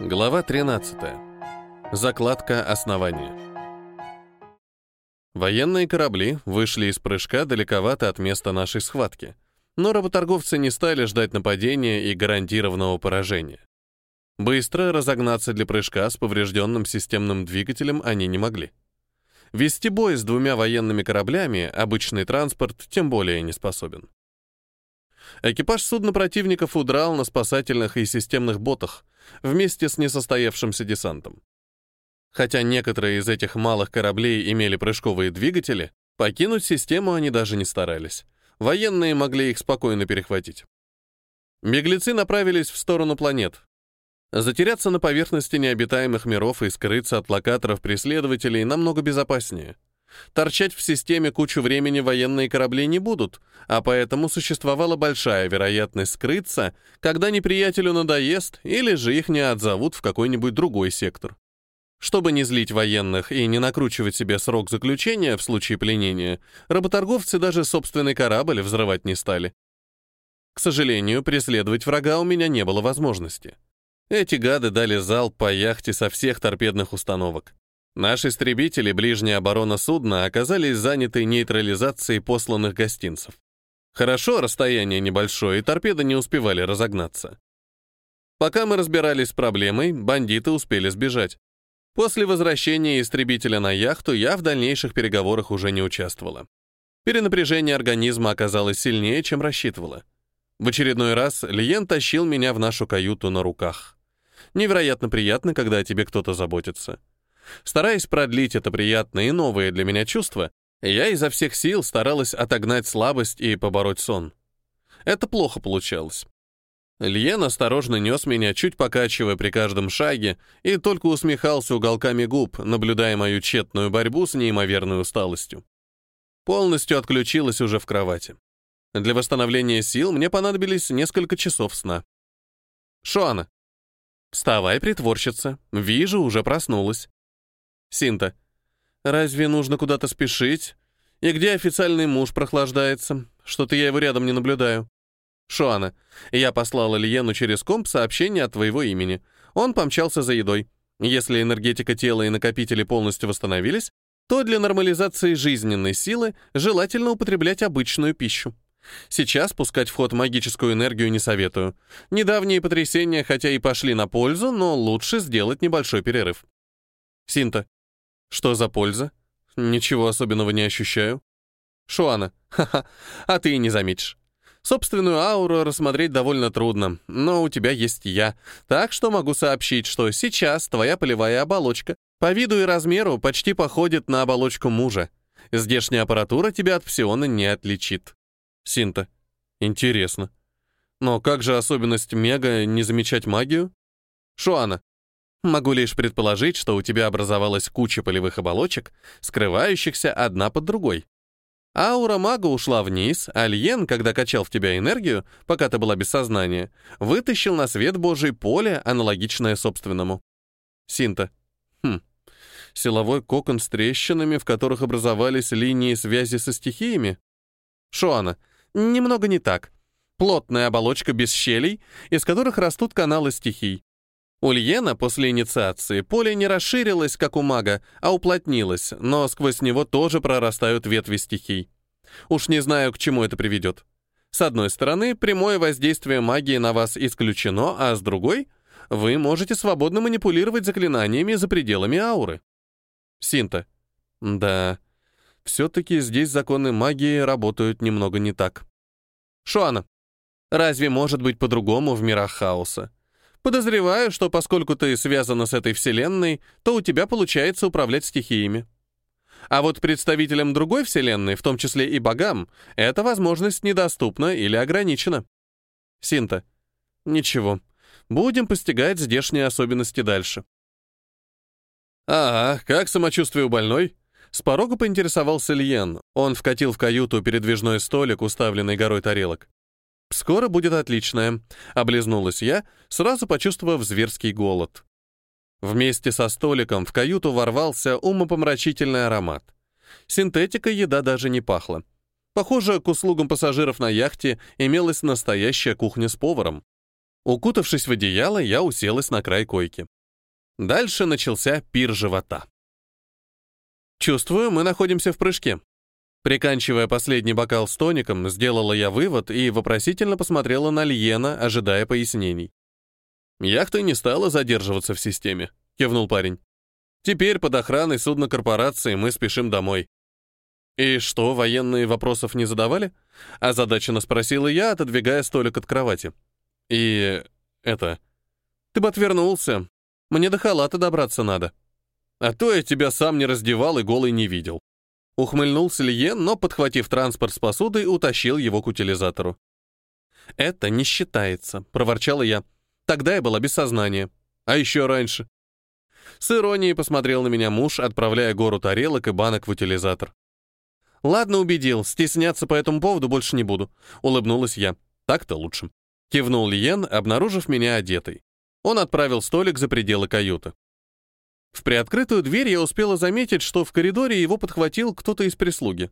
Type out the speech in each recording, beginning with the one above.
Глава 13. Закладка основания. Военные корабли вышли из прыжка далековато от места нашей схватки, но работорговцы не стали ждать нападения и гарантированного поражения. Быстро разогнаться для прыжка с поврежденным системным двигателем они не могли. Вести бой с двумя военными кораблями обычный транспорт тем более не способен. Экипаж судна противников удрал на спасательных и системных ботах вместе с несостоявшимся десантом. Хотя некоторые из этих малых кораблей имели прыжковые двигатели, покинуть систему они даже не старались. Военные могли их спокойно перехватить. Беглецы направились в сторону планет. Затеряться на поверхности необитаемых миров и скрыться от локаторов преследователей намного безопаснее — Торчать в системе кучу времени военные корабли не будут, а поэтому существовала большая вероятность скрыться, когда неприятелю надоест или же их не отзовут в какой-нибудь другой сектор. Чтобы не злить военных и не накручивать себе срок заключения в случае пленения, работорговцы даже собственный корабль взрывать не стали. К сожалению, преследовать врага у меня не было возможности. Эти гады дали залп по яхте со всех торпедных установок. Наши истребители ближней обороны судна оказались заняты нейтрализацией посланных гостинцев. Хорошо, расстояние небольшое, и торпеды не успевали разогнаться. Пока мы разбирались с проблемой, бандиты успели сбежать. После возвращения истребителя на яхту я в дальнейших переговорах уже не участвовала. Перенапряжение организма оказалось сильнее, чем рассчитывала. В очередной раз Лиен тащил меня в нашу каюту на руках. Невероятно приятно, когда о тебе кто-то заботится. Стараясь продлить это приятное и новое для меня чувство, я изо всех сил старалась отогнать слабость и побороть сон. Это плохо получалось. Льен осторожно нес меня, чуть покачивая при каждом шаге, и только усмехался уголками губ, наблюдая мою тщетную борьбу с неимоверной усталостью. Полностью отключилась уже в кровати. Для восстановления сил мне понадобились несколько часов сна. «Шуана!» «Вставай, притворщица. Вижу, уже проснулась. Синта. Разве нужно куда-то спешить? И где официальный муж прохлаждается? Что-то я его рядом не наблюдаю. Шуана. Я послала Лиену через комп сообщение от твоего имени. Он помчался за едой. Если энергетика тела и накопители полностью восстановились, то для нормализации жизненной силы желательно употреблять обычную пищу. Сейчас пускать в ход магическую энергию не советую. Недавние потрясения хотя и пошли на пользу, но лучше сделать небольшой перерыв. Синта. Что за польза? Ничего особенного не ощущаю. Шуана. Ха-ха, а ты и не заметишь. Собственную ауру рассмотреть довольно трудно, но у тебя есть я, так что могу сообщить, что сейчас твоя полевая оболочка по виду и размеру почти походит на оболочку мужа. Здешняя аппаратура тебя от псиона не отличит. Синта. Интересно. Но как же особенность Мега не замечать магию? Шуана. Могу лишь предположить, что у тебя образовалась куча полевых оболочек, скрывающихся одна под другой. Аура мага ушла вниз, а Льен, когда качал в тебя энергию, пока ты была без сознания, вытащил на свет Божий поле, аналогичное собственному. Синта. Хм. Силовой кокон с трещинами, в которых образовались линии связи со стихиями? Шуана. Немного не так. Плотная оболочка без щелей, из которых растут каналы стихий. У Льена после инициации поле не расширилось, как у мага, а уплотнилось, но сквозь него тоже прорастают ветви стихий. Уж не знаю, к чему это приведет. С одной стороны, прямое воздействие магии на вас исключено, а с другой — вы можете свободно манипулировать заклинаниями за пределами ауры. Синта. Да, все-таки здесь законы магии работают немного не так. Шуана. Разве может быть по-другому в мирах хаоса? Подозреваю, что поскольку ты связана с этой вселенной, то у тебя получается управлять стихиями. А вот представителям другой вселенной, в том числе и богам, эта возможность недоступна или ограничена. Синта. Ничего. Будем постигать здешние особенности дальше. «Ага, как самочувствие у больной?» С порога поинтересовался Льен. Он вкатил в каюту передвижной столик, уставленный горой тарелок. «Скоро будет отличное», — облизнулась я, сразу почувствовав зверский голод. Вместе со столиком в каюту ворвался умопомрачительный аромат. Синтетика еда даже не пахла. Похоже, к услугам пассажиров на яхте имелась настоящая кухня с поваром. Укутавшись в одеяло, я уселась на край койки. Дальше начался пир живота. Чувствую, мы находимся в прыжке. Приканчивая последний бокал с тоником, сделала я вывод и вопросительно посмотрела на Льена, ожидая пояснений. «Яхта не стала задерживаться в системе», — кивнул парень. «Теперь под охраной судна корпорации мы спешим домой». «И что, военные вопросов не задавали?» — озадаченно спросила я, отодвигая столик от кровати. «И... это... Ты бы отвернулся. Мне до халата добраться надо. А то я тебя сам не раздевал и голый не видел». Ухмыльнулся Лиен, но, подхватив транспорт с посудой, утащил его к утилизатору. «Это не считается», — проворчала я. «Тогда я была без сознания. А еще раньше». С иронией посмотрел на меня муж, отправляя гору тарелок и банок в утилизатор. «Ладно, убедил, стесняться по этому поводу больше не буду», — улыбнулась я. «Так-то лучше». Кивнул Лиен, обнаружив меня одетой. Он отправил столик за пределы каюты. В приоткрытую дверь я успела заметить, что в коридоре его подхватил кто-то из прислуги.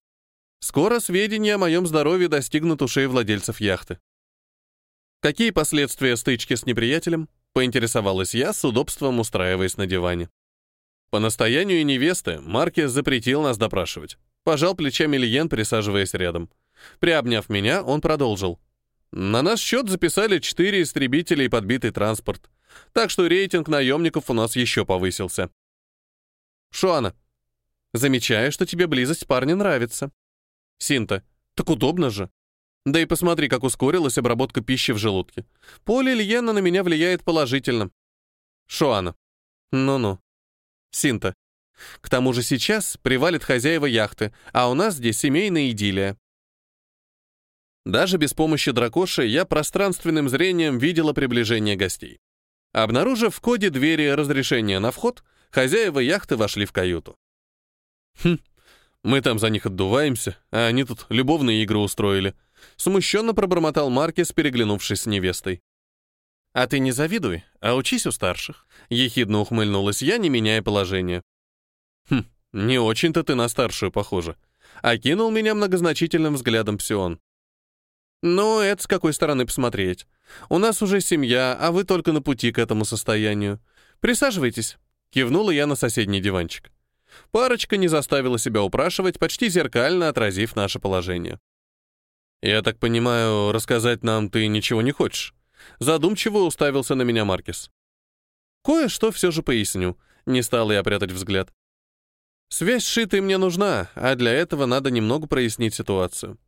Скоро сведения о моем здоровье достигнут ушей владельцев яхты. Какие последствия стычки с неприятелем? Поинтересовалась я, с удобством устраиваясь на диване. По настоянию невесты Маркес запретил нас допрашивать. Пожал плечами Лиен, присаживаясь рядом. Приобняв меня, он продолжил. На наш счет записали четыре истребителя и подбитый транспорт так что рейтинг наемников у нас еще повысился. Шуана, замечаю, что тебе близость парня нравится. Синта, так удобно же. Да и посмотри, как ускорилась обработка пищи в желудке. Поле Льена на меня влияет положительно. Шуана. Ну-ну. Синта. К тому же сейчас привалит хозяева яхты, а у нас здесь семейная идиллия. Даже без помощи дракоши я пространственным зрением видела приближение гостей. Обнаружив в коде двери разрешения на вход, хозяева яхты вошли в каюту. «Хм, мы там за них отдуваемся, а они тут любовные игры устроили», смущенно пробормотал Маркес, переглянувшись с невестой. «А ты не завидуй, а учись у старших», — ехидно ухмыльнулась я, не меняя положение. «Хм, не очень-то ты на старшую похожа», — окинул меня многозначительным взглядом Псион. «Ну, это с какой стороны посмотреть. У нас уже семья, а вы только на пути к этому состоянию. Присаживайтесь», — кивнула я на соседний диванчик. Парочка не заставила себя упрашивать, почти зеркально отразив наше положение. «Я так понимаю, рассказать нам ты ничего не хочешь?» Задумчиво уставился на меня Маркис. «Кое-что все же поясню», — не стала я прятать взгляд. «Связь с Шитой мне нужна, а для этого надо немного прояснить ситуацию.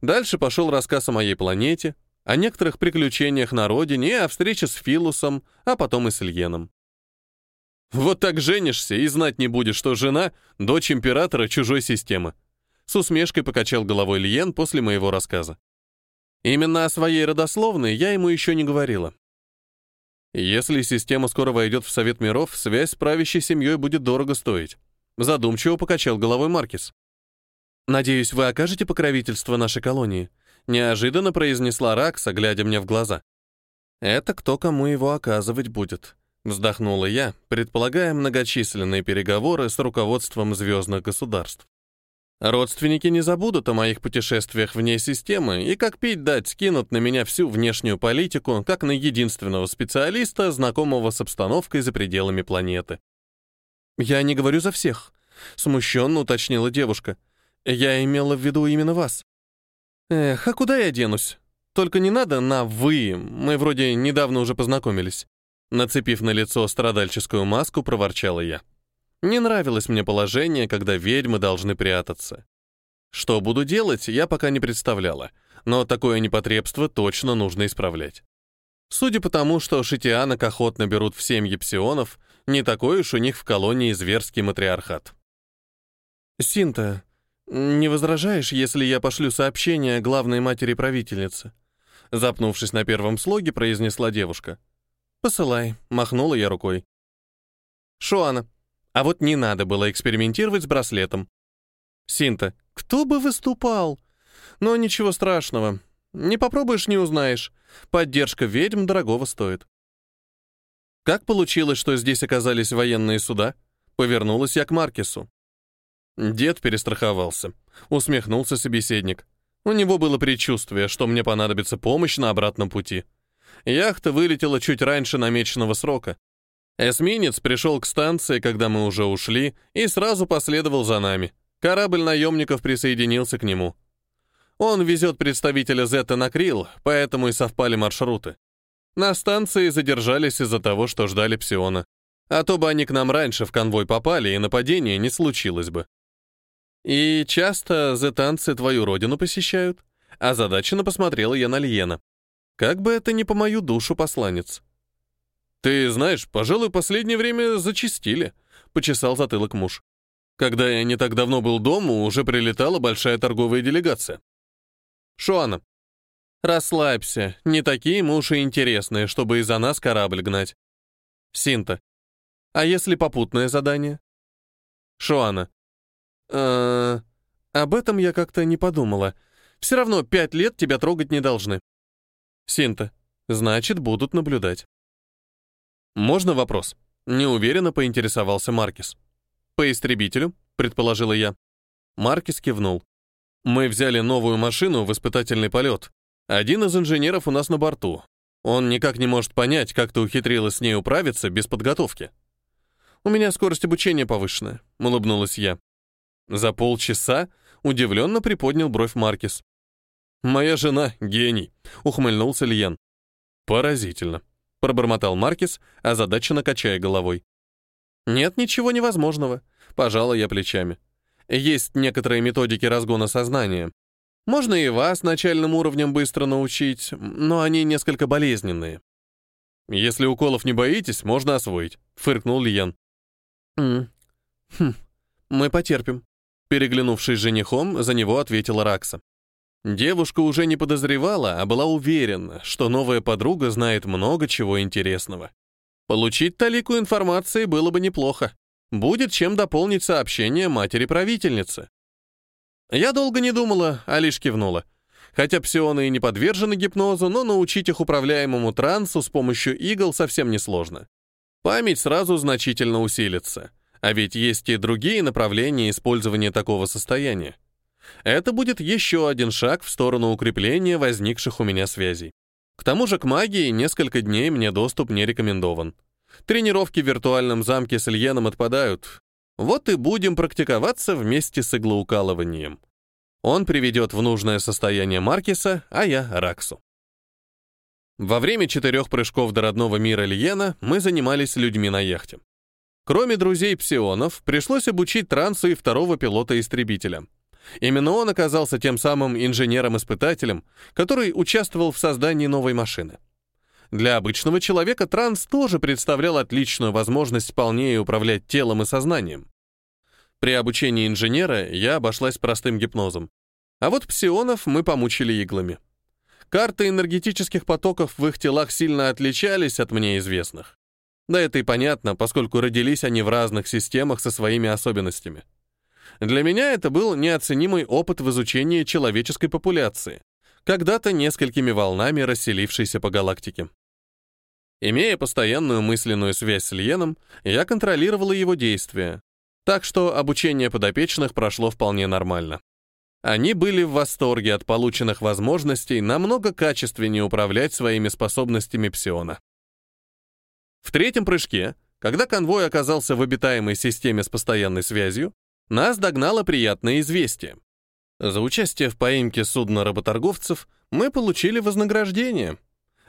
Дальше пошел рассказ о моей планете, о некоторых приключениях на родине о встрече с Филусом, а потом и с Ильеном. Вот так женишься и знать не будешь, что жена — дочь императора чужой системы. С усмешкой покачал головой Льен после моего рассказа. Именно о своей родословной я ему еще не говорила. Если система скоро войдет в Совет миров, связь с правящей семьей будет дорого стоить. Задумчиво покачал головой Маркис. «Надеюсь, вы окажете покровительство нашей колонии», неожиданно произнесла Ракса, глядя мне в глаза. «Это кто кому его оказывать будет», — вздохнула я, предполагая многочисленные переговоры с руководством звездных государств. Родственники не забудут о моих путешествиях вне системы и как пить дать скинут на меня всю внешнюю политику, как на единственного специалиста, знакомого с обстановкой за пределами планеты. «Я не говорю за всех», — смущенно уточнила девушка. Я имела в виду именно вас. Эх, а куда я денусь? Только не надо на «вы», мы вроде недавно уже познакомились. Нацепив на лицо страдальческую маску, проворчала я. Не нравилось мне положение, когда ведьмы должны прятаться. Что буду делать, я пока не представляла, но такое непотребство точно нужно исправлять. Судя по тому, что шитианок охотно берут в семьи псионов, не такой уж у них в колонии зверский матриархат. «Синта, «Не возражаешь, если я пошлю сообщение главной матери правительницы?» Запнувшись на первом слоге, произнесла девушка. «Посылай», — махнула я рукой. «Шуана, а вот не надо было экспериментировать с браслетом». «Синта, кто бы выступал?» «Но ничего страшного. Не попробуешь, не узнаешь. Поддержка ведьм дорогого стоит». «Как получилось, что здесь оказались военные суда?» Повернулась я к Маркесу. Дед перестраховался. Усмехнулся собеседник. У него было предчувствие, что мне понадобится помощь на обратном пути. Яхта вылетела чуть раньше намеченного срока. Эсминец пришел к станции, когда мы уже ушли, и сразу последовал за нами. Корабль наемников присоединился к нему. Он везет представителя Зета на Крил, поэтому и совпали маршруты. На станции задержались из-за того, что ждали Псиона. А то бы они к нам раньше в конвой попали, и нападение не случилось бы. И часто зетанцы твою родину посещают? Озадаченно посмотрела я на Льена. Как бы это ни по мою душу, посланец. Ты знаешь, пожалуй, последнее время зачистили, почесал затылок муж. Когда я не так давно был дома, уже прилетала большая торговая делегация. Шуана, расслабься, не такие мы и интересные, чтобы из-за нас корабль гнать. Синта, а если попутное задание? Шуана, э об этом я как-то не подумала. Все равно пять лет тебя трогать не должны. Синта, значит, будут наблюдать. Можно вопрос? Неуверенно поинтересовался Маркис. По истребителю, предположила я. Маркис кивнул. Мы взяли новую машину в испытательный полет. Один из инженеров у нас на борту. Он никак не может понять, как ты ухитрилась с ней управиться без подготовки. У меня скорость обучения повышенная, улыбнулась я. За полчаса удивленно приподнял бровь Маркис. «Моя жена — гений», — ухмыльнулся Льен. «Поразительно», — пробормотал Маркис, озадаченно качая головой. «Нет ничего невозможного», — пожала я плечами. Есть некоторые методики разгона сознания. Можно и вас начальным уровнем быстро научить, но они несколько болезненные. Если уколов не боитесь, можно освоить, фыркнул Лиен. «Хм, мы потерпим», — переглянувшись женихом, за него ответила Ракса. Девушка уже не подозревала, а была уверена, что новая подруга знает много чего интересного. Получить талику информации было бы неплохо. Будет чем дополнить сообщение матери-правительницы. Я долго не думала, а лишь кивнула. Хотя псионы и не подвержены гипнозу, но научить их управляемому трансу с помощью игл совсем несложно. Память сразу значительно усилится. А ведь есть и другие направления использования такого состояния. Это будет еще один шаг в сторону укрепления возникших у меня связей. К тому же к магии несколько дней мне доступ не рекомендован. Тренировки в виртуальном замке с Ильеном отпадают. Вот и будем практиковаться вместе с иглоукалыванием. Он приведет в нужное состояние Маркиса, а я — Раксу. Во время четырех прыжков до родного мира Льена мы занимались людьми на яхте. Кроме друзей псионов, пришлось обучить трансу и второго пилота-истребителя. Именно он оказался тем самым инженером-испытателем, который участвовал в создании новой машины. Для обычного человека транс тоже представлял отличную возможность полнее управлять телом и сознанием. При обучении инженера я обошлась простым гипнозом. А вот псионов мы помучили иглами. Карты энергетических потоков в их телах сильно отличались от мне известных. Да это и понятно, поскольку родились они в разных системах со своими особенностями. Для меня это был неоценимый опыт в изучении человеческой популяции, когда-то несколькими волнами расселившейся по галактике. Имея постоянную мысленную связь с Льеном, я контролировала его действия, так что обучение подопечных прошло вполне нормально. Они были в восторге от полученных возможностей намного качественнее управлять своими способностями псиона. В третьем прыжке, когда конвой оказался в обитаемой системе с постоянной связью, нас догнало приятное известие. За участие в поимке судна работорговцев мы получили вознаграждение.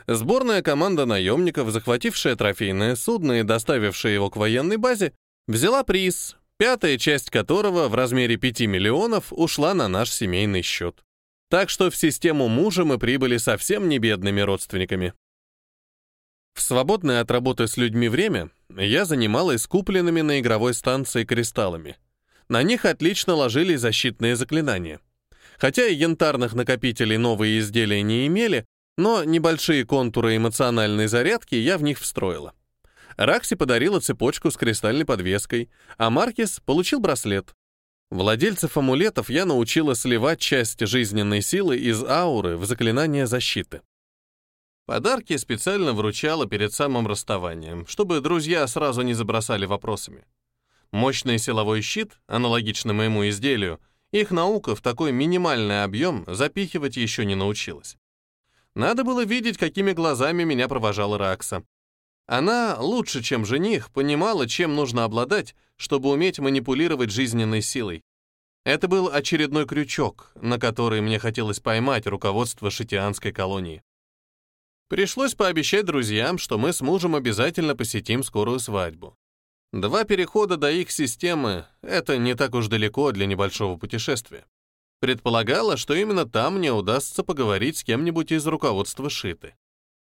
Сборная команда наемников, захватившая трофейное судно и доставившая его к военной базе, взяла приз, пятая часть которого в размере 5 миллионов ушла на наш семейный счет. Так что в систему мужа мы прибыли совсем не бедными родственниками. В свободное от работы с людьми время я занималась купленными на игровой станции кристаллами. На них отлично ложились защитные заклинания. Хотя и янтарных накопителей новые изделия не имели, но небольшие контуры эмоциональной зарядки я в них встроила. Ракси подарила цепочку с кристальной подвеской, а Маркис получил браслет. Владельцев амулетов я научила сливать часть жизненной силы из ауры в заклинание защиты. Подарки специально вручала перед самым расставанием, чтобы друзья сразу не забросали вопросами. Мощный силовой щит, аналогичный моему изделию, их наука в такой минимальный объем запихивать еще не научилась. Надо было видеть, какими глазами меня провожала Ракса. Она, лучше, чем жених, понимала, чем нужно обладать, чтобы уметь манипулировать жизненной силой. Это был очередной крючок, на который мне хотелось поймать руководство шитианской колонии. Пришлось пообещать друзьям, что мы с мужем обязательно посетим скорую свадьбу. Два перехода до их системы — это не так уж далеко для небольшого путешествия. Предполагала, что именно там мне удастся поговорить с кем-нибудь из руководства Шиты.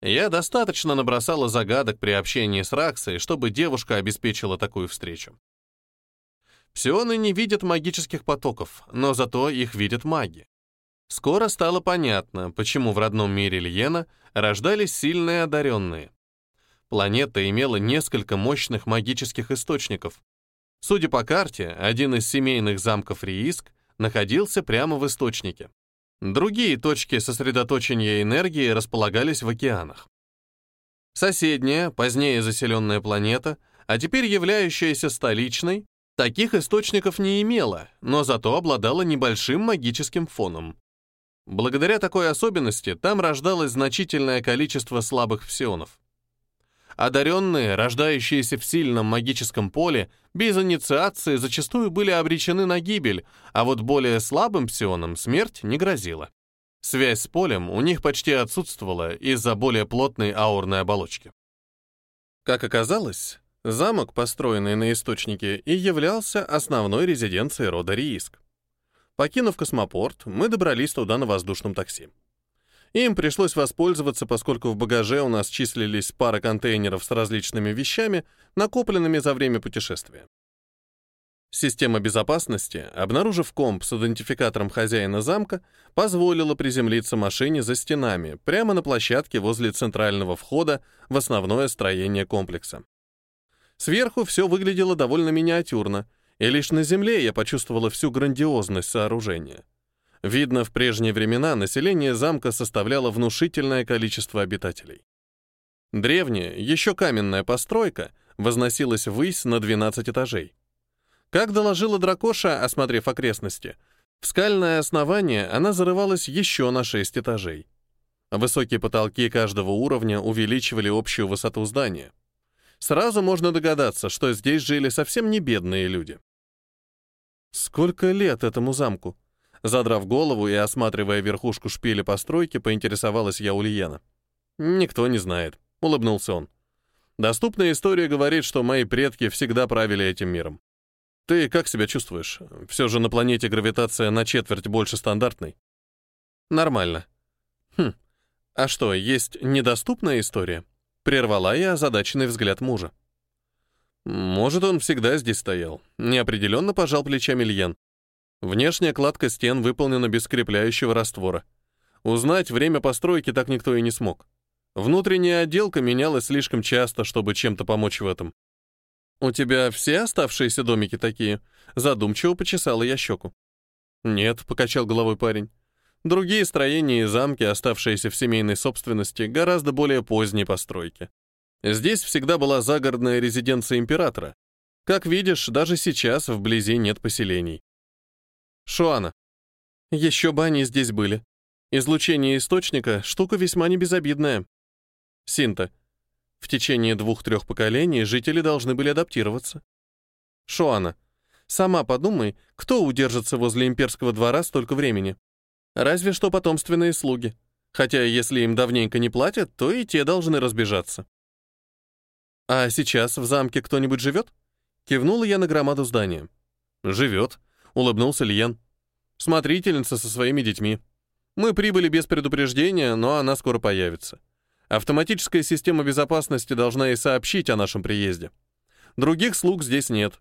Я достаточно набросала загадок при общении с Раксой, чтобы девушка обеспечила такую встречу. Псионы не видят магических потоков, но зато их видят маги. Скоро стало понятно, почему в родном мире Льена рождались сильные одаренные. Планета имела несколько мощных магических источников. Судя по карте, один из семейных замков Рииск находился прямо в источнике. Другие точки сосредоточения энергии располагались в океанах. Соседняя, позднее заселенная планета, а теперь являющаяся столичной, таких источников не имела, но зато обладала небольшим магическим фоном. Благодаря такой особенности там рождалось значительное количество слабых псионов. Одаренные, рождающиеся в сильном магическом поле, без инициации зачастую были обречены на гибель, а вот более слабым псионам смерть не грозила. Связь с полем у них почти отсутствовала из-за более плотной аурной оболочки. Как оказалось, замок, построенный на источнике, и являлся основной резиденцией рода Рииск. Покинув космопорт, мы добрались туда на воздушном такси. Им пришлось воспользоваться, поскольку в багаже у нас числились пара контейнеров с различными вещами, накопленными за время путешествия. Система безопасности, обнаружив комп с идентификатором хозяина замка, позволила приземлиться машине за стенами, прямо на площадке возле центрального входа в основное строение комплекса. Сверху все выглядело довольно миниатюрно, и лишь на земле я почувствовала всю грандиозность сооружения — Видно, в прежние времена население замка составляло внушительное количество обитателей. Древняя, еще каменная постройка возносилась ввысь на 12 этажей. Как доложила Дракоша, осмотрев окрестности, в скальное основание она зарывалась еще на 6 этажей. Высокие потолки каждого уровня увеличивали общую высоту здания. Сразу можно догадаться, что здесь жили совсем не бедные люди. Сколько лет этому замку? Задрав голову и осматривая верхушку шпиля постройки, поинтересовалась я у Лиена. «Никто не знает», — улыбнулся он. «Доступная история говорит, что мои предки всегда правили этим миром. Ты как себя чувствуешь? Все же на планете гравитация на четверть больше стандартной». «Нормально». «Хм, а что, есть недоступная история?» Прервала я озадаченный взгляд мужа. «Может, он всегда здесь стоял?» Неопределенно пожал плечами Льен. Внешняя кладка стен выполнена без скрепляющего раствора. Узнать время постройки так никто и не смог. Внутренняя отделка менялась слишком часто, чтобы чем-то помочь в этом. «У тебя все оставшиеся домики такие?» Задумчиво почесала я щеку. «Нет», — покачал головой парень. «Другие строения и замки, оставшиеся в семейной собственности, гораздо более поздней постройки. Здесь всегда была загородная резиденция императора. Как видишь, даже сейчас вблизи нет поселений. Шуана. Еще бы они здесь были. Излучение источника — штука весьма небезобидная. Синта. В течение двух-трех поколений жители должны были адаптироваться. Шуана. Сама подумай, кто удержится возле имперского двора столько времени? Разве что потомственные слуги. Хотя, если им давненько не платят, то и те должны разбежаться. А сейчас в замке кто-нибудь живет? Кивнула я на громаду здания. Живет, улыбнулся Льен. Смотрительница со своими детьми. Мы прибыли без предупреждения, но она скоро появится. Автоматическая система безопасности должна и сообщить о нашем приезде. Других слуг здесь нет.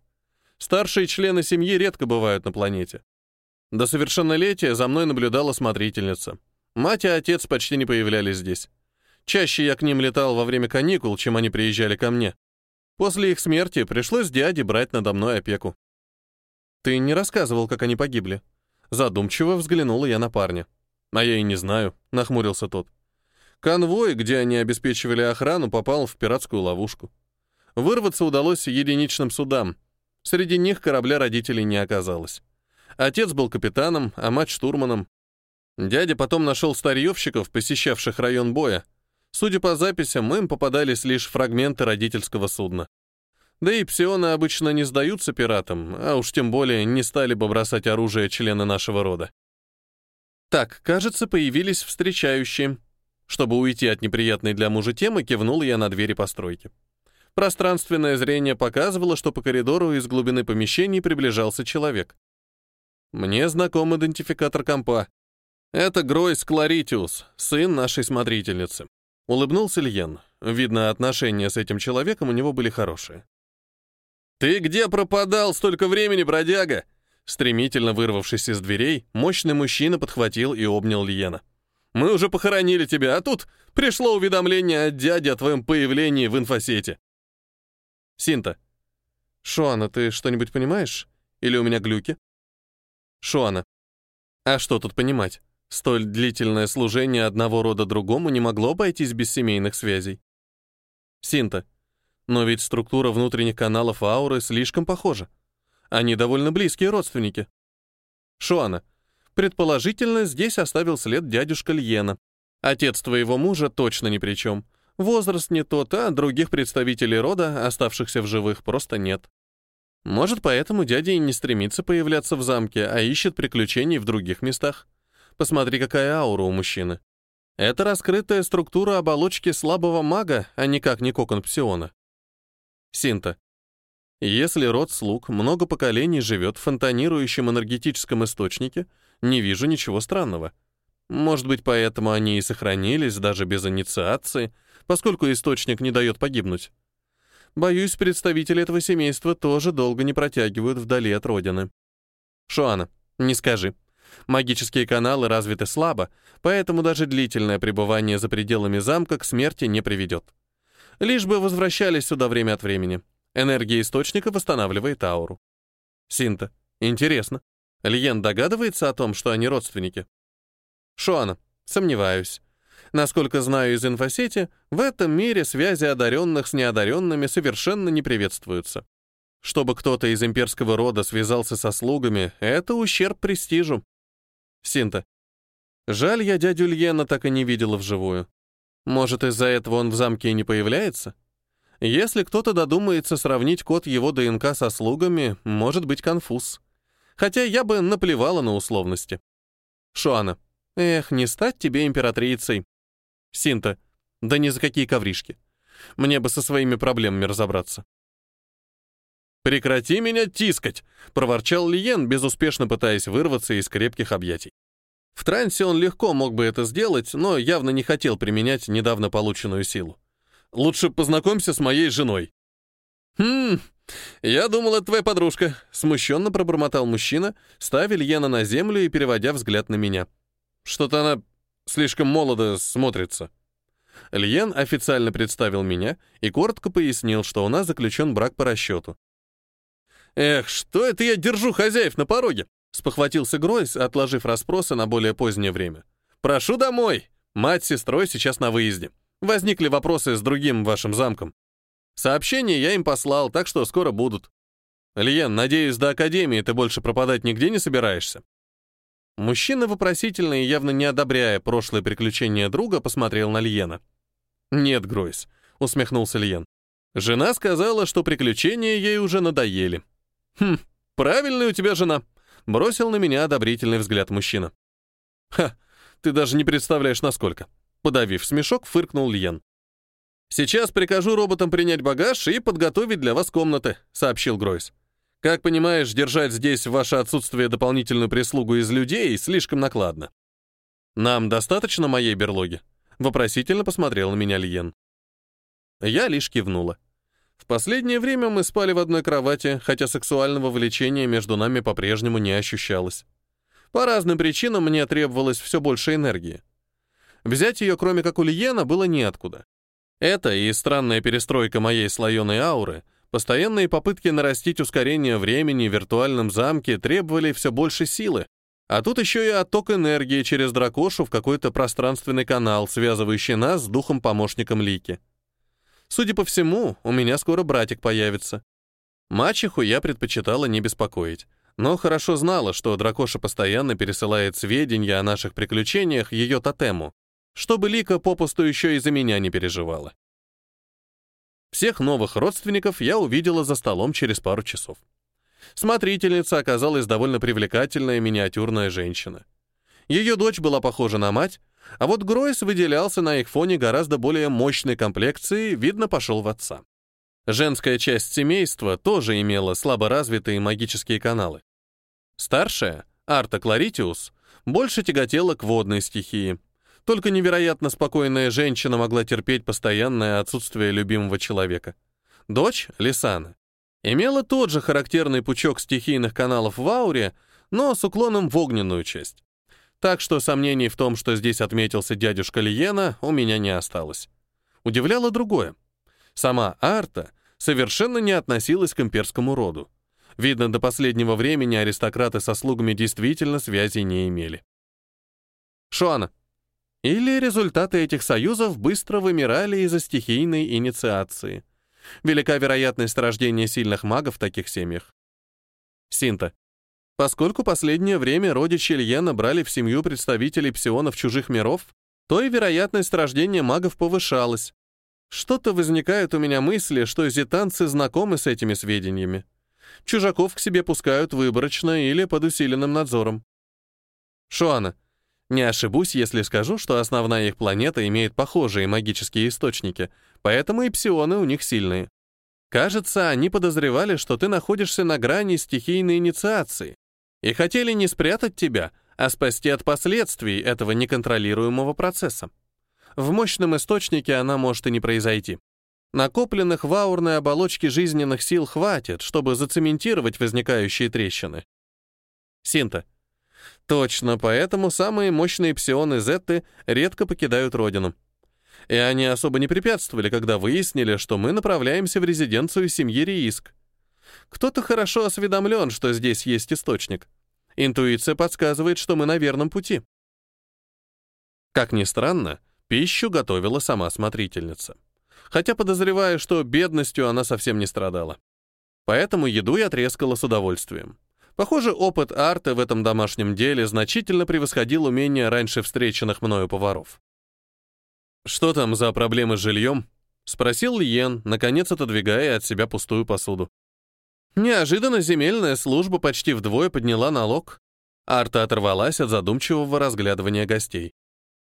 Старшие члены семьи редко бывают на планете. До совершеннолетия за мной наблюдала смотрительница. Мать и отец почти не появлялись здесь. Чаще я к ним летал во время каникул, чем они приезжали ко мне. После их смерти пришлось дяде брать надо мной опеку. Ты не рассказывал, как они погибли. Задумчиво взглянула я на парня. А я и не знаю, нахмурился тот. Конвой, где они обеспечивали охрану, попал в пиратскую ловушку. Вырваться удалось единичным судам. Среди них корабля родителей не оказалось. Отец был капитаном, а мать штурманом. Дядя потом нашел старьевщиков, посещавших район боя. Судя по записям, им попадались лишь фрагменты родительского судна. Да и псионы обычно не сдаются пиратам, а уж тем более не стали бы бросать оружие члены нашего рода. Так, кажется, появились встречающие. Чтобы уйти от неприятной для мужа темы, кивнул я на двери постройки. Пространственное зрение показывало, что по коридору из глубины помещений приближался человек. Мне знаком идентификатор компа. Это Гройс Кларитиус, сын нашей смотрительницы. Улыбнулся Льен. Видно, отношения с этим человеком у него были хорошие. «Ты где пропадал столько времени, бродяга?» Стремительно вырвавшись из дверей, мощный мужчина подхватил и обнял Льена. «Мы уже похоронили тебя, а тут пришло уведомление от дяди о твоем появлении в инфосете». Синта. «Шуана, ты что-нибудь понимаешь? Или у меня глюки?» Шуана. «А что тут понимать? Столь длительное служение одного рода другому не могло обойтись без семейных связей. Синта. Но ведь структура внутренних каналов ауры слишком похожа. Они довольно близкие родственники. Шуана. Предположительно, здесь оставил след дядюшка Льена. Отец твоего мужа точно ни при чем. Возраст не тот, а других представителей рода, оставшихся в живых, просто нет. Может, поэтому дядя и не стремится появляться в замке, а ищет приключений в других местах. Посмотри, какая аура у мужчины. Это раскрытая структура оболочки слабого мага, а никак не кокон псиона. Синта. Если род слуг много поколений живет в фонтанирующем энергетическом источнике, не вижу ничего странного. Может быть, поэтому они и сохранились даже без инициации, поскольку источник не дает погибнуть. Боюсь, представители этого семейства тоже долго не протягивают вдали от родины. Шуана, не скажи. Магические каналы развиты слабо, поэтому даже длительное пребывание за пределами замка к смерти не приведет. Лишь бы возвращались сюда время от времени. Энергия источника восстанавливает ауру. Синта. Интересно. Лиен догадывается о том, что они родственники? Шуана. Сомневаюсь. Насколько знаю из инфосети, в этом мире связи одаренных с неодаренными совершенно не приветствуются. Чтобы кто-то из имперского рода связался со слугами, это ущерб престижу. Синта. Жаль, я дядю Льена так и не видела вживую. Может, из-за этого он в замке и не появляется? Если кто-то додумается сравнить код его ДНК со слугами, может быть конфуз. Хотя я бы наплевала на условности. Шуана. Эх, не стать тебе императрицей. Синта. Да ни за какие ковришки. Мне бы со своими проблемами разобраться. «Прекрати меня тискать!» — проворчал Лиен, безуспешно пытаясь вырваться из крепких объятий. В трансе он легко мог бы это сделать, но явно не хотел применять недавно полученную силу. «Лучше познакомься с моей женой». «Хм, я думал, это твоя подружка», — смущенно пробормотал мужчина, ставя Льена на землю и переводя взгляд на меня. «Что-то она слишком молодо смотрится». Льен официально представил меня и коротко пояснил, что у нас заключен брак по расчету. «Эх, что это я держу хозяев на пороге?» — спохватился Гройс, отложив расспросы на более позднее время. «Прошу домой. Мать с сестрой сейчас на выезде. Возникли вопросы с другим вашим замком. Сообщение я им послал, так что скоро будут. Лиен, надеюсь, до Академии ты больше пропадать нигде не собираешься?» Мужчина, вопросительно и явно не одобряя прошлое приключение друга, посмотрел на Лиена. «Нет, Гройс», — усмехнулся Лиен. «Жена сказала, что приключения ей уже надоели. «Хм, правильная у тебя жена», — бросил на меня одобрительный взгляд мужчина. «Ха, ты даже не представляешь, насколько». Подавив смешок, фыркнул Льен. «Сейчас прикажу роботам принять багаж и подготовить для вас комнаты», — сообщил Гройс. «Как понимаешь, держать здесь в ваше отсутствие дополнительную прислугу из людей слишком накладно». «Нам достаточно моей берлоги?» — вопросительно посмотрел на меня Льен. Я лишь кивнула. В последнее время мы спали в одной кровати, хотя сексуального влечения между нами по-прежнему не ощущалось. По разным причинам мне требовалось все больше энергии. Взять ее, кроме как у Лиена, было неоткуда. Это и странная перестройка моей слоеной ауры, постоянные попытки нарастить ускорение времени в виртуальном замке требовали все больше силы, а тут еще и отток энергии через дракошу в какой-то пространственный канал, связывающий нас с духом-помощником Лики. Судя по всему, у меня скоро братик появится. Мачеху я предпочитала не беспокоить. но хорошо знала, что дракоша постоянно пересылает сведения о наших приключениях ее тотему, чтобы Лика попусту еще и за меня не переживала. Всех новых родственников я увидела за столом через пару часов. Смотрительница оказалась довольно привлекательная миниатюрная женщина. Ее дочь была похожа на мать, а вот Гройс выделялся на их фоне гораздо более мощной комплекции, видно, пошел в отца. Женская часть семейства тоже имела слабо развитые магические каналы. Старшая, Арта Кларитиус, больше тяготела к водной стихии. Только невероятно спокойная женщина могла терпеть постоянное отсутствие любимого человека. Дочь, Лисана, имела тот же характерный пучок стихийных каналов в ауре, но с уклоном в огненную часть. Так что сомнений в том, что здесь отметился дядюшка Лиена, у меня не осталось. Удивляло другое. Сама Арта совершенно не относилась к имперскому роду. Видно, до последнего времени аристократы со слугами действительно связи не имели. Шуана. Или результаты этих союзов быстро вымирали из-за стихийной инициации. Велика вероятность рождения сильных магов в таких семьях. Синта. Поскольку последнее время родичи Ильена брали в семью представителей псионов чужих миров, то и вероятность рождения магов повышалась. Что-то возникают у меня мысли, что зитанцы знакомы с этими сведениями. Чужаков к себе пускают выборочно или под усиленным надзором. Шуана. Не ошибусь, если скажу, что основная их планета имеет похожие магические источники, поэтому и псионы у них сильные. Кажется, они подозревали, что ты находишься на грани стихийной инициации и хотели не спрятать тебя, а спасти от последствий этого неконтролируемого процесса. В мощном источнике она может и не произойти. Накопленных в аурной оболочке жизненных сил хватит, чтобы зацементировать возникающие трещины. Синта. Точно, поэтому самые мощные псионы Зетты редко покидают родину. И они особо не препятствовали, когда выяснили, что мы направляемся в резиденцию семьи Рииск. Кто-то хорошо осведомлен, что здесь есть источник. Интуиция подсказывает, что мы на верном пути. Как ни странно, пищу готовила сама смотрительница. Хотя подозреваю, что бедностью она совсем не страдала. Поэтому еду я трескала с удовольствием. Похоже, опыт арты в этом домашнем деле значительно превосходил умения раньше встреченных мною поваров. «Что там за проблемы с жильем?» — спросил Лиен, наконец отодвигая от себя пустую посуду. Неожиданно земельная служба почти вдвое подняла налог. Арта оторвалась от задумчивого разглядывания гостей.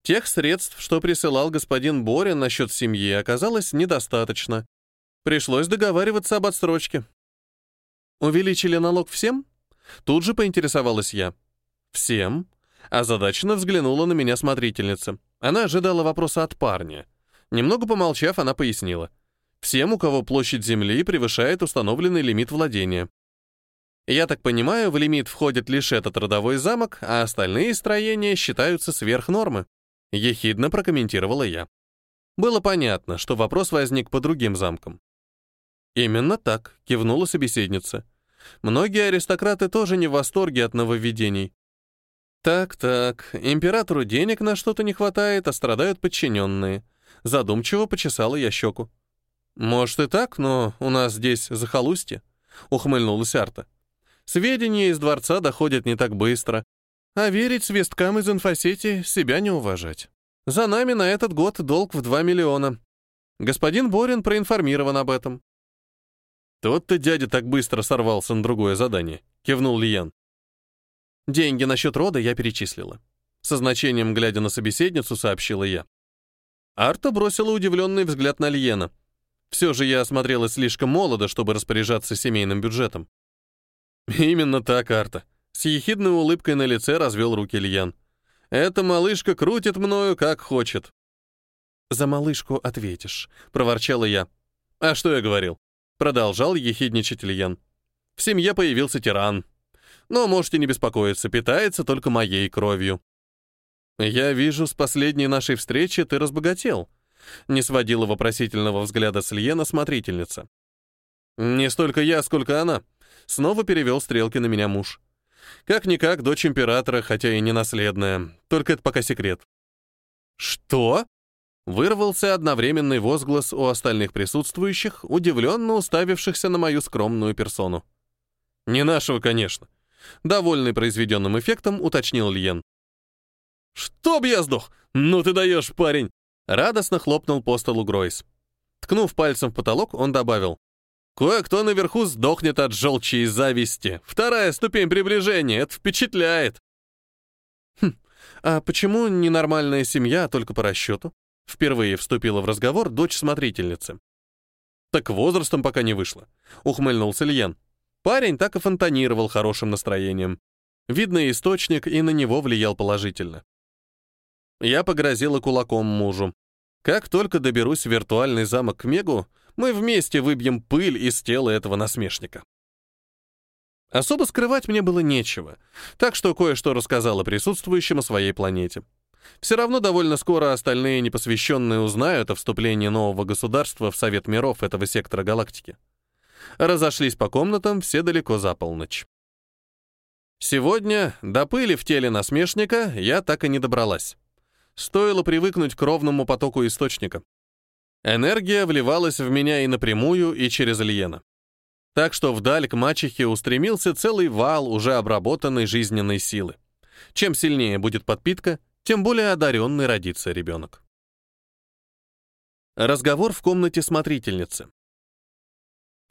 Тех средств, что присылал господин Борин насчет семьи, оказалось недостаточно. Пришлось договариваться об отсрочке. Увеличили налог всем? Тут же поинтересовалась я. Всем? Озадаченно взглянула на меня смотрительница. Она ожидала вопроса от парня. Немного помолчав, она пояснила. Всем, у кого площадь земли превышает установленный лимит владения. Я так понимаю, в лимит входит лишь этот родовой замок, а остальные строения считаются сверх нормы. Ехидно прокомментировала я. Было понятно, что вопрос возник по другим замкам. Именно так, кивнула собеседница. Многие аристократы тоже не в восторге от нововведений. Так-так, императору денег на что-то не хватает, а страдают подчиненные. Задумчиво почесала я щеку. «Может и так, но у нас здесь захолустье», — ухмыльнулась Арта. «Сведения из дворца доходят не так быстро, а верить свисткам из инфосети — себя не уважать. За нами на этот год долг в 2 миллиона. Господин Борин проинформирован об этом». «Тот-то дядя так быстро сорвался на другое задание», — кивнул Лиян. «Деньги насчет рода я перечислила». Со значением, глядя на собеседницу, сообщила я. Арта бросила удивленный взгляд на Льена. Все же я осмотрелась слишком молодо, чтобы распоряжаться семейным бюджетом. Именно так, Арта. С ехидной улыбкой на лице развел руки Ильян. Эта малышка крутит мною, как хочет. За малышку ответишь, проворчала я. А что я говорил? Продолжал ехидничать Ильян. В семье появился тиран. Но можете не беспокоиться, питается только моей кровью. Я вижу, с последней нашей встречи ты разбогател, не сводила вопросительного взгляда с Льена смотрительница. «Не столько я, сколько она», — снова перевел стрелки на меня муж. «Как-никак дочь императора, хотя и не наследная. Только это пока секрет». «Что?» Вырвался одновременный возглас у остальных присутствующих, удивленно уставившихся на мою скромную персону. «Не нашего, конечно», Довольный произведенным эффектом, уточнил Льен. «Чтоб я сдох! Ну ты даешь, парень!» Радостно хлопнул по столу Гройс. Ткнув пальцем в потолок, он добавил. «Кое-кто наверху сдохнет от желчи и зависти. Вторая ступень приближения. Это впечатляет!» «Хм, а почему ненормальная семья, а только по расчету?» Впервые вступила в разговор дочь смотрительницы. «Так возрастом пока не вышло», — ухмыльнулся Льян. Парень так и фонтанировал хорошим настроением. Видно, источник и на него влиял положительно. Я погрозила кулаком мужу. Как только доберусь в виртуальный замок к Мегу, мы вместе выбьем пыль из тела этого насмешника. Особо скрывать мне было нечего, так что кое-что рассказала присутствующим о своей планете. Все равно довольно скоро остальные непосвященные узнают о вступлении нового государства в Совет миров этого сектора галактики. Разошлись по комнатам все далеко за полночь. Сегодня до пыли в теле насмешника я так и не добралась. Стоило привыкнуть к ровному потоку источника. Энергия вливалась в меня и напрямую, и через Ильена. Так что вдаль к мачехе устремился целый вал уже обработанной жизненной силы. Чем сильнее будет подпитка, тем более одаренный родится ребенок. Разговор в комнате смотрительницы.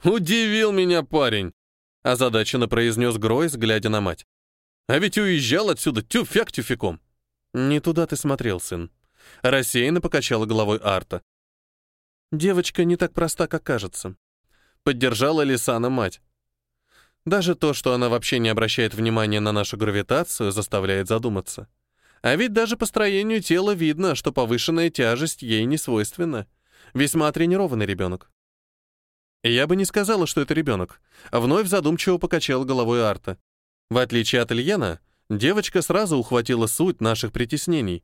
«Удивил меня парень!» — озадаченно произнес Гройс, глядя на мать. «А ведь уезжал отсюда тюфяк тюфяком!» «Не туда ты смотрел, сын». Рассеянно покачала головой Арта. «Девочка не так проста, как кажется». Поддержала Лисана мать. Даже то, что она вообще не обращает внимания на нашу гравитацию, заставляет задуматься. А ведь даже по строению тела видно, что повышенная тяжесть ей не свойственна. Весьма тренированный ребенок. Я бы не сказала, что это ребенок. Вновь задумчиво покачал головой Арта. В отличие от Ильена, Девочка сразу ухватила суть наших притеснений.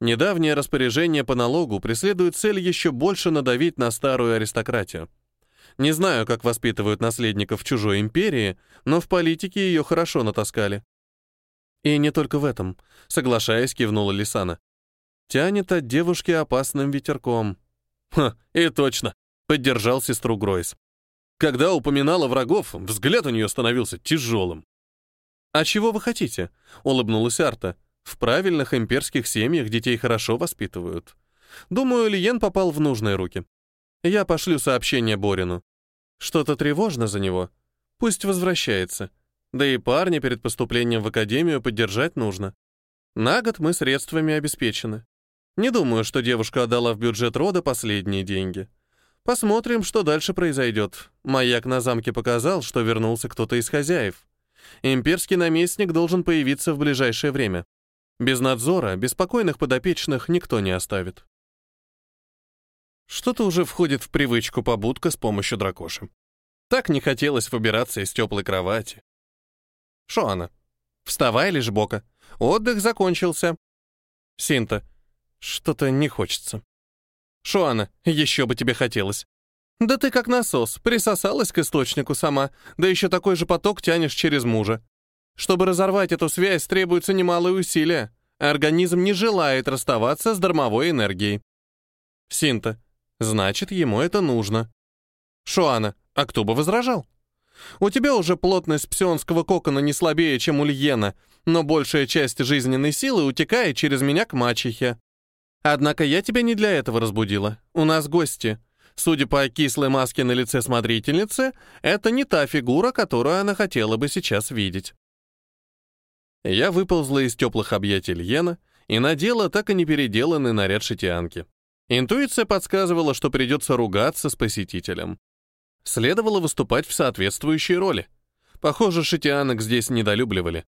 Недавнее распоряжение по налогу преследует цель еще больше надавить на старую аристократию. Не знаю, как воспитывают наследников чужой империи, но в политике ее хорошо натаскали. И не только в этом, соглашаясь, кивнула Лисана. Тянет от девушки опасным ветерком. Ха, и точно, поддержал сестру Гройс. Когда упоминала врагов, взгляд у нее становился тяжелым. «А чего вы хотите?» — улыбнулась Арта. «В правильных имперских семьях детей хорошо воспитывают. Думаю, Лиен попал в нужные руки. Я пошлю сообщение Борину. Что-то тревожно за него. Пусть возвращается. Да и парня перед поступлением в академию поддержать нужно. На год мы средствами обеспечены. Не думаю, что девушка отдала в бюджет рода последние деньги. Посмотрим, что дальше произойдет. Маяк на замке показал, что вернулся кто-то из хозяев. Имперский наместник должен появиться в ближайшее время. Без надзора беспокойных подопечных никто не оставит. Что-то уже входит в привычку побудка с помощью дракоши. Так не хотелось выбираться из теплой кровати. Шоана, вставай лишь бока. Отдых закончился. Синта, что-то не хочется. Шоана, еще бы тебе хотелось. «Да ты как насос, присосалась к источнику сама, да еще такой же поток тянешь через мужа. Чтобы разорвать эту связь, требуется немалые усилия, а организм не желает расставаться с дармовой энергией». Синта. «Значит, ему это нужно». Шуана. «А кто бы возражал?» «У тебя уже плотность псионского кокона не слабее, чем у Льена, но большая часть жизненной силы утекает через меня к мачехе. Однако я тебя не для этого разбудила. У нас гости». Судя по кислой маске на лице смотрительницы, это не та фигура, которую она хотела бы сейчас видеть. Я выползла из теплых объятий Льена и надела так и не переделанный наряд шитианки. Интуиция подсказывала, что придется ругаться с посетителем. Следовало выступать в соответствующей роли. Похоже, шитианок здесь недолюбливали.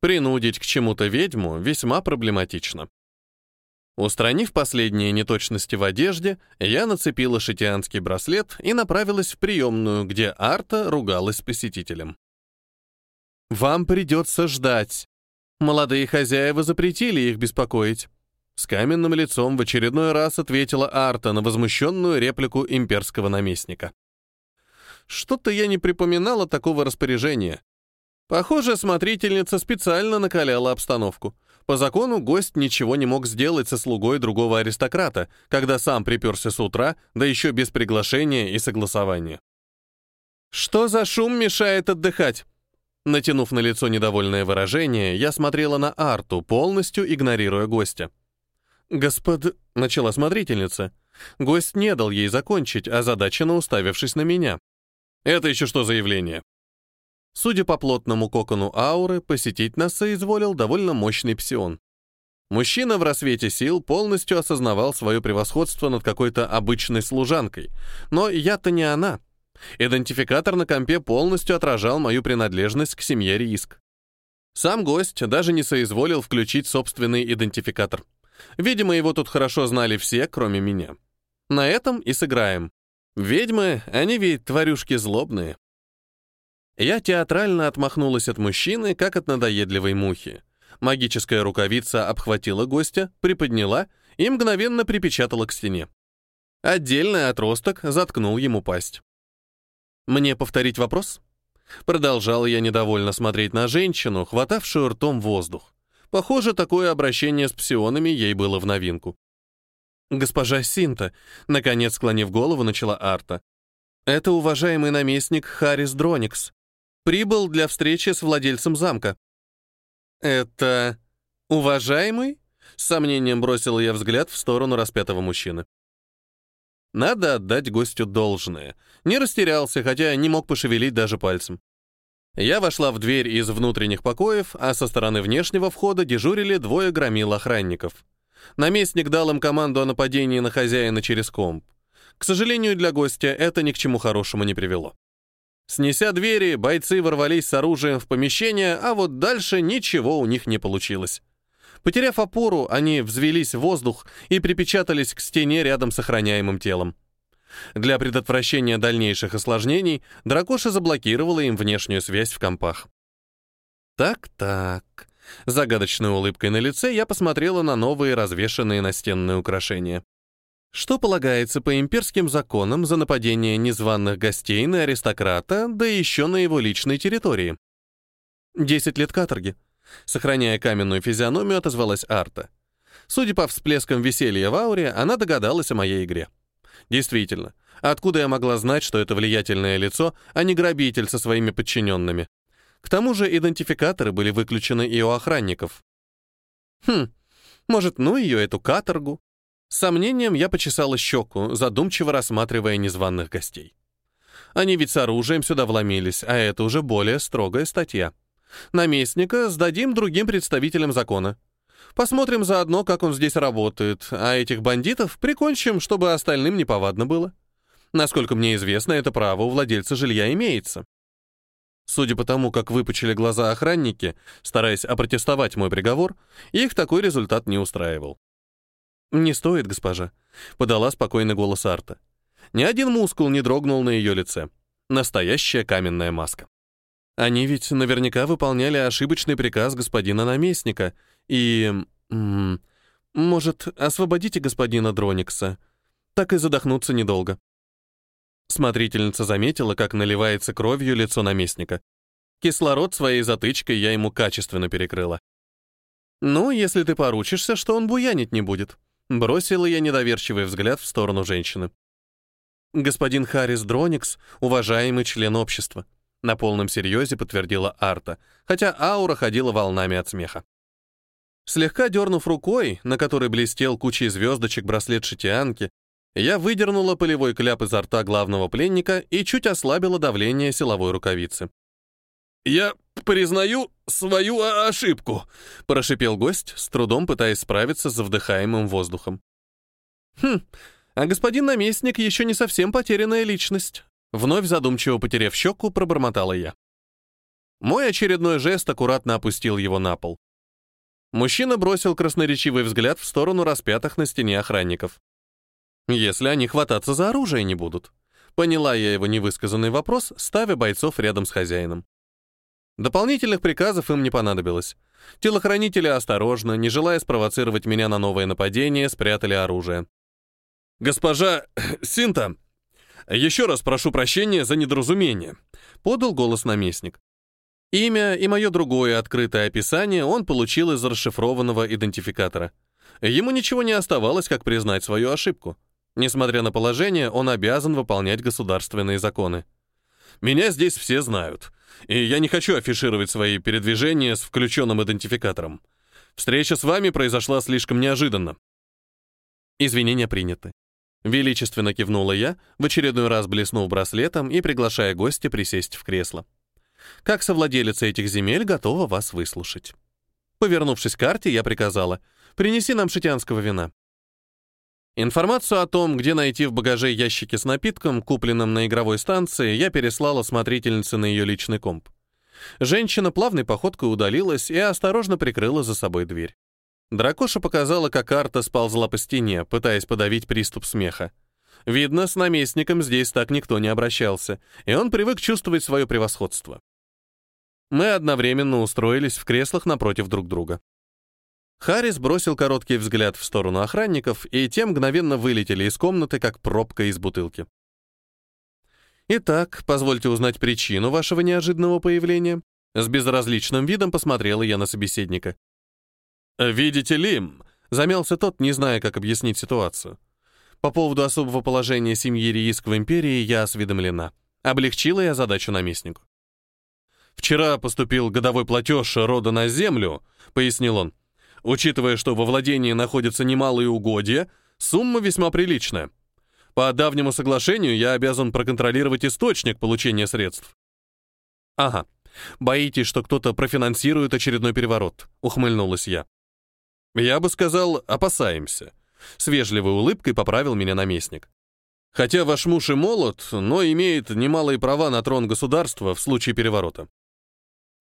Принудить к чему-то ведьму весьма проблематично. Устранив последние неточности в одежде, я нацепила шитианский браслет и направилась в приемную, где Арта ругалась с посетителем. «Вам придется ждать. Молодые хозяева запретили их беспокоить». С каменным лицом в очередной раз ответила Арта на возмущенную реплику имперского наместника. Что-то я не припоминала такого распоряжения. Похоже, смотрительница специально накаляла обстановку. По закону гость ничего не мог сделать со слугой другого аристократа, когда сам приперся с утра, да еще без приглашения и согласования. «Что за шум мешает отдыхать?» Натянув на лицо недовольное выражение, я смотрела на Арту, полностью игнорируя гостя. «Господ...» — начала смотрительница. Гость не дал ей закончить, озадаченно уставившись на меня. «Это еще что за явление?» Судя по плотному кокону ауры, посетить нас соизволил довольно мощный псион. Мужчина в рассвете сил полностью осознавал свое превосходство над какой-то обычной служанкой. Но я-то не она. Идентификатор на компе полностью отражал мою принадлежность к семье Риск. Сам гость даже не соизволил включить собственный идентификатор. Видимо, его тут хорошо знали все, кроме меня. На этом и сыграем. Ведьмы, они ведь тварюшки злобные. Я театрально отмахнулась от мужчины, как от надоедливой мухи. Магическая рукавица обхватила гостя, приподняла и мгновенно припечатала к стене. Отдельный отросток заткнул ему пасть. «Мне повторить вопрос?» Продолжал я недовольно смотреть на женщину, хватавшую ртом воздух. Похоже, такое обращение с псионами ей было в новинку. «Госпожа Синта», — наконец склонив голову, начала Арта. «Это уважаемый наместник Харрис Дроникс. Прибыл для встречи с владельцем замка». «Это... уважаемый?» — с сомнением бросил я взгляд в сторону распятого мужчины. Надо отдать гостю должное. Не растерялся, хотя не мог пошевелить даже пальцем. Я вошла в дверь из внутренних покоев, а со стороны внешнего входа дежурили двое громил охранников. Наместник дал им команду о нападении на хозяина через комп. К сожалению, для гостя это ни к чему хорошему не привело. Снеся двери, бойцы ворвались с оружием в помещение, а вот дальше ничего у них не получилось. Потеряв опору, они взвелись в воздух и припечатались к стене рядом с охраняемым телом. Для предотвращения дальнейших осложнений Дракоша заблокировала им внешнюю связь в компах. Так-так. Загадочной улыбкой на лице я посмотрела на новые развешанные настенные украшения. Что полагается по имперским законам за нападение незваных гостей на аристократа, да еще на его личной территории? Десять лет каторги. Сохраняя каменную физиономию, отозвалась Арта. Судя по всплескам веселья в ауре, она догадалась о моей игре. Действительно, откуда я могла знать, что это влиятельное лицо, а не грабитель со своими подчиненными? К тому же идентификаторы были выключены и у охранников. Хм, может, ну ее, эту каторгу? С сомнением я почесала щеку, задумчиво рассматривая незваных гостей. Они ведь с оружием сюда вломились, а это уже более строгая статья. Наместника сдадим другим представителям закона. Посмотрим заодно, как он здесь работает, а этих бандитов прикончим, чтобы остальным неповадно было. Насколько мне известно, это право у владельца жилья имеется. Судя по тому, как выпучили глаза охранники, стараясь опротестовать мой приговор, их такой результат не устраивал. «Не стоит, госпожа», — подала спокойный голос Арта. Ни один мускул не дрогнул на ее лице. Настоящая каменная маска. Они ведь наверняка выполняли ошибочный приказ господина наместника. И... М -м, может, освободите господина Дроникса? Так и задохнуться недолго. Смотрительница заметила, как наливается кровью лицо наместника. Кислород своей затычкой я ему качественно перекрыла. «Ну, если ты поручишься, что он буянить не будет», бросила я недоверчивый взгляд в сторону женщины. «Господин Харрис Дроникс — уважаемый член общества. На полном серьезе подтвердила Арта, хотя аура ходила волнами от смеха. Слегка дернув рукой, на которой блестел кучей звездочек браслет шитианки, я выдернула полевой кляп изо рта главного пленника и чуть ослабила давление силовой рукавицы. «Я признаю свою ошибку», — прошипел гость, с трудом пытаясь справиться с вдыхаемым воздухом. «Хм, а господин наместник еще не совсем потерянная личность», Вновь задумчиво потеряв щеку, пробормотала я. Мой очередной жест аккуратно опустил его на пол. Мужчина бросил красноречивый взгляд в сторону распятых на стене охранников. Если они хвататься за оружие не будут. Поняла я его невысказанный вопрос, ставя бойцов рядом с хозяином. Дополнительных приказов им не понадобилось. Телохранители осторожно, не желая спровоцировать меня на новое нападение, спрятали оружие. «Госпожа Синта!» «Еще раз прошу прощения за недоразумение», — подал голос наместник. Имя и мое другое открытое описание он получил из расшифрованного идентификатора. Ему ничего не оставалось, как признать свою ошибку. Несмотря на положение, он обязан выполнять государственные законы. «Меня здесь все знают. И я не хочу афишировать свои передвижения с включенным идентификатором. Встреча с вами произошла слишком неожиданно». «Извинения приняты». Величественно кивнула я, в очередной раз блеснув браслетом и приглашая гостя присесть в кресло. «Как совладелица этих земель готова вас выслушать». Повернувшись к карте, я приказала, «Принеси нам шитянского вина». Информацию о том, где найти в багаже ящики с напитком, купленным на игровой станции, я переслала смотрительнице на ее личный комп. Женщина плавной походкой удалилась и осторожно прикрыла за собой дверь. Дракоша показала, как карта сползла по стене, пытаясь подавить приступ смеха. Видно, с наместником здесь так никто не обращался, и он привык чувствовать свое превосходство. Мы одновременно устроились в креслах напротив друг друга. Харрис бросил короткий взгляд в сторону охранников, и те мгновенно вылетели из комнаты, как пробка из бутылки. «Итак, позвольте узнать причину вашего неожиданного появления». С безразличным видом посмотрела я на собеседника. «Видите ли...» — замялся тот, не зная, как объяснить ситуацию. По поводу особого положения семьи Рииск в империи я осведомлена. Облегчила я задачу наместнику. «Вчера поступил годовой платеж рода на землю», — пояснил он. Учитывая, что во владении находятся немалые угодья, сумма весьма приличная. По давнему соглашению я обязан проконтролировать источник получения средств. Ага. Боитесь, что кто-то профинансирует очередной переворот, ухмыльнулась я. Я бы сказал, опасаемся. С вежливой улыбкой поправил меня наместник. Хотя ваш муж и молод, но имеет немалые права на трон государства в случае переворота.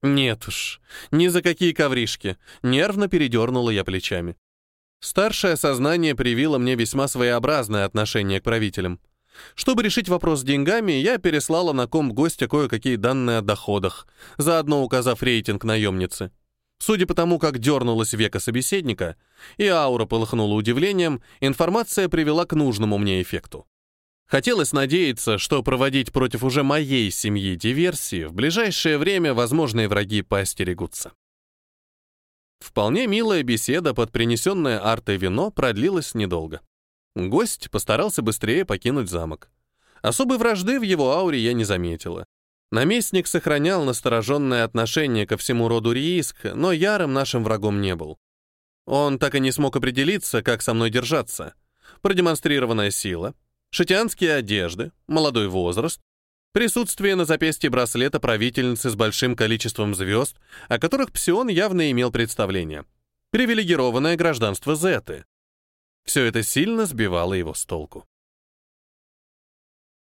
Нет уж, ни за какие ковришки. Нервно передернула я плечами. Старшее сознание привило мне весьма своеобразное отношение к правителям. Чтобы решить вопрос с деньгами, я переслала на комп гостя кое-какие данные о доходах, заодно указав рейтинг наемницы. Судя по тому, как дернулась века собеседника, и аура полыхнула удивлением, информация привела к нужному мне эффекту. Хотелось надеяться, что проводить против уже моей семьи диверсии в ближайшее время возможные враги поостерегутся. Вполне милая беседа под принесенное артой вино продлилась недолго. Гость постарался быстрее покинуть замок. Особой вражды в его ауре я не заметила. Наместник сохранял настороженное отношение ко всему роду Рииск, но ярым нашим врагом не был. Он так и не смог определиться, как со мной держаться. Продемонстрированная сила — шатианские одежды, молодой возраст, присутствие на запястье браслета правительницы с большим количеством звезд, о которых Псион явно имел представление, привилегированное гражданство Зеты. Все это сильно сбивало его с толку.